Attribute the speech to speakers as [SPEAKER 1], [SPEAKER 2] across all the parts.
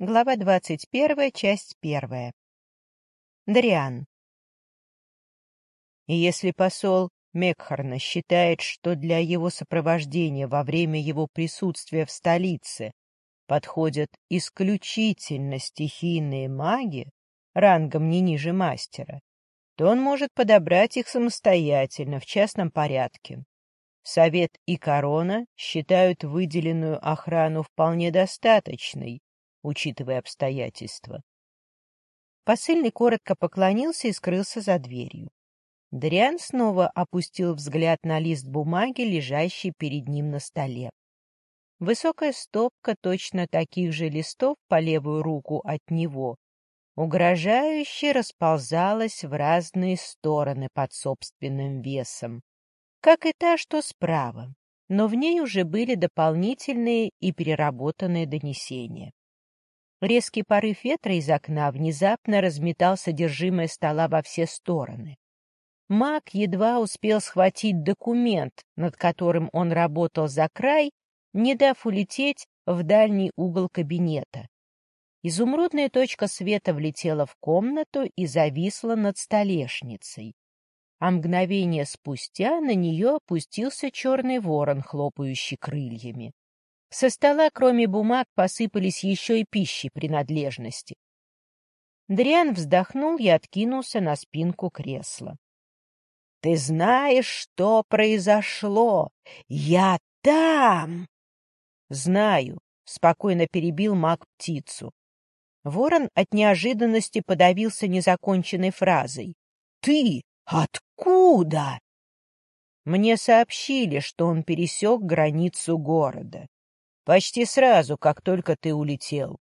[SPEAKER 1] Глава двадцать первая, часть первая. Дриан. И если посол Мекхарна считает, что для его сопровождения во время его присутствия в столице подходят исключительно стихийные маги, рангом не ниже мастера, то он может подобрать их самостоятельно, в частном порядке. Совет и корона считают выделенную охрану вполне достаточной, учитывая обстоятельства. Посыльный коротко поклонился и скрылся за дверью. Дриан снова опустил взгляд на лист бумаги, лежащий перед ним на столе. Высокая стопка точно таких же листов по левую руку от него угрожающе расползалась в разные стороны под собственным весом, как и та, что справа, но в ней уже были дополнительные и переработанные донесения. Резкий порыв ветра из окна внезапно разметал содержимое стола во все стороны. Маг едва успел схватить документ, над которым он работал за край, не дав улететь в дальний угол кабинета. Изумрудная точка света влетела в комнату и зависла над столешницей. А мгновение спустя на нее опустился черный ворон, хлопающий крыльями. Со стола, кроме бумаг, посыпались еще и пищи принадлежности. Дриан вздохнул и откинулся на спинку кресла. — Ты знаешь, что произошло? Я там! — Знаю, — спокойно перебил маг птицу. Ворон от неожиданности подавился незаконченной фразой. — Ты откуда? Мне сообщили, что он пересек границу города. Почти сразу, как только ты улетел.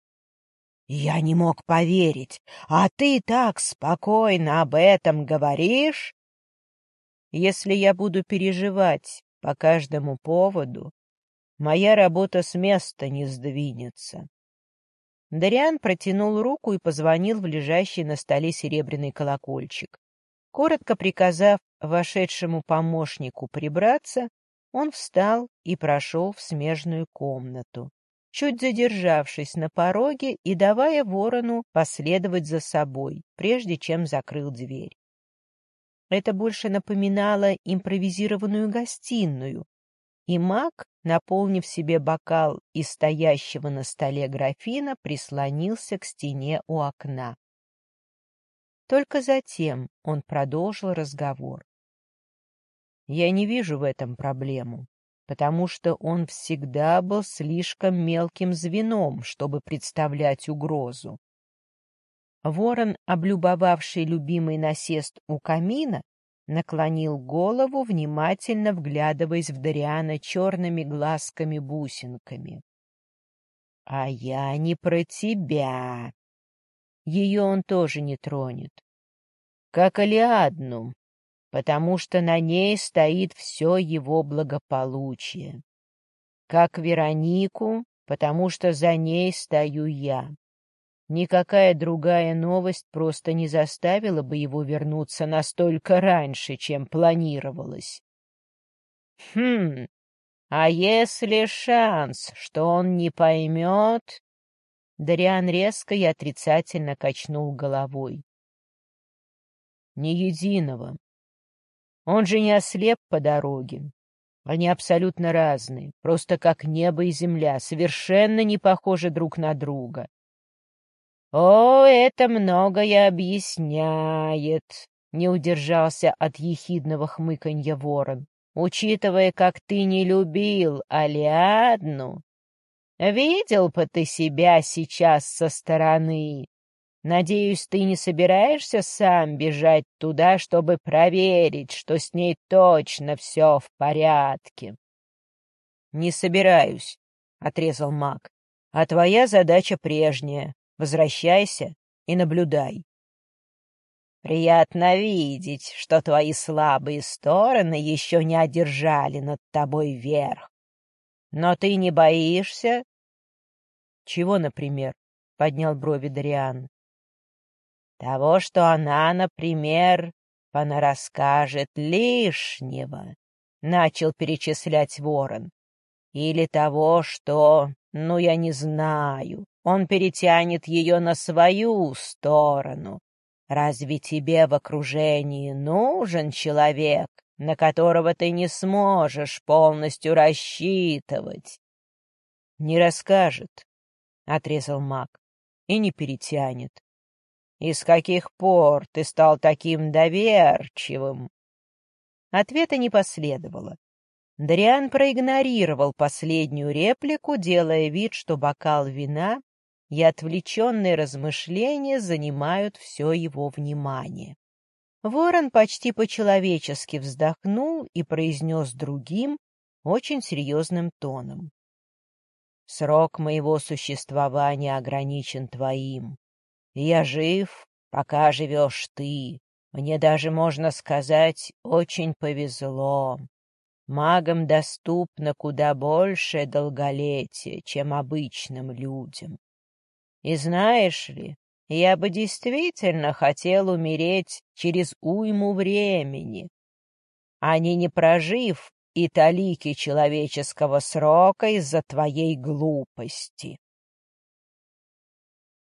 [SPEAKER 1] Я не мог поверить. А ты так спокойно об этом говоришь? Если я буду переживать по каждому поводу, моя работа с места не сдвинется. Дариан протянул руку и позвонил в лежащий на столе серебряный колокольчик. Коротко приказав вошедшему помощнику прибраться, он встал и прошел в смежную комнату, чуть задержавшись на пороге и давая ворону последовать за собой, прежде чем закрыл дверь. Это больше напоминало импровизированную гостиную, и маг, наполнив себе бокал из стоящего на столе графина, прислонился к стене у окна. Только затем он продолжил разговор. Я не вижу в этом проблему, потому что он всегда был слишком мелким звеном, чтобы представлять угрозу. Ворон, облюбовавший любимый насест у камина, наклонил голову, внимательно вглядываясь в Дариана черными глазками-бусинками. — А я не про тебя. Ее он тоже не тронет. Как Алиадну, потому что на ней стоит все его благополучие. Как Веронику, потому что за ней стою я. Никакая другая новость просто не заставила бы его вернуться настолько раньше, чем планировалось. Хм, а если шанс, что он не поймет? Дариан резко и отрицательно качнул головой. Ни единого. Он же не ослеп по дороге. Они абсолютно разные, просто как небо и земля, совершенно не похожи друг на друга. «О, это многое объясняет», — не удержался от ехидного хмыканья ворон, «учитывая, как ты не любил Алиадну. Видел бы ты себя сейчас со стороны. Надеюсь, ты не собираешься сам бежать туда, чтобы проверить, что с ней точно все в порядке?» «Не собираюсь», — отрезал маг. «А твоя задача прежняя Возвращайся и наблюдай. Приятно видеть, что твои слабые стороны еще не одержали над тобой верх. Но ты не боишься? Чего, например? — поднял брови Дариан. Того, что она, например, понарасскажет лишнего, — начал перечислять ворон. Или того, что, ну, я не знаю, он перетянет ее на свою сторону. Разве тебе в окружении нужен человек, на которого ты не сможешь полностью рассчитывать? — Не расскажет, — отрезал маг, — и не перетянет. — И с каких пор ты стал таким доверчивым? Ответа не последовало. Дриан проигнорировал последнюю реплику, делая вид, что бокал вина и отвлеченные размышления занимают все его внимание. Ворон почти по-человечески вздохнул и произнес другим, очень серьезным тоном. «Срок моего существования ограничен твоим. Я жив, пока живешь ты. Мне даже, можно сказать, очень повезло. Магам доступно куда большее долголетие, чем обычным людям. И знаешь ли, я бы действительно хотел умереть через уйму времени, а не не прожив и талики человеческого срока из-за твоей глупости.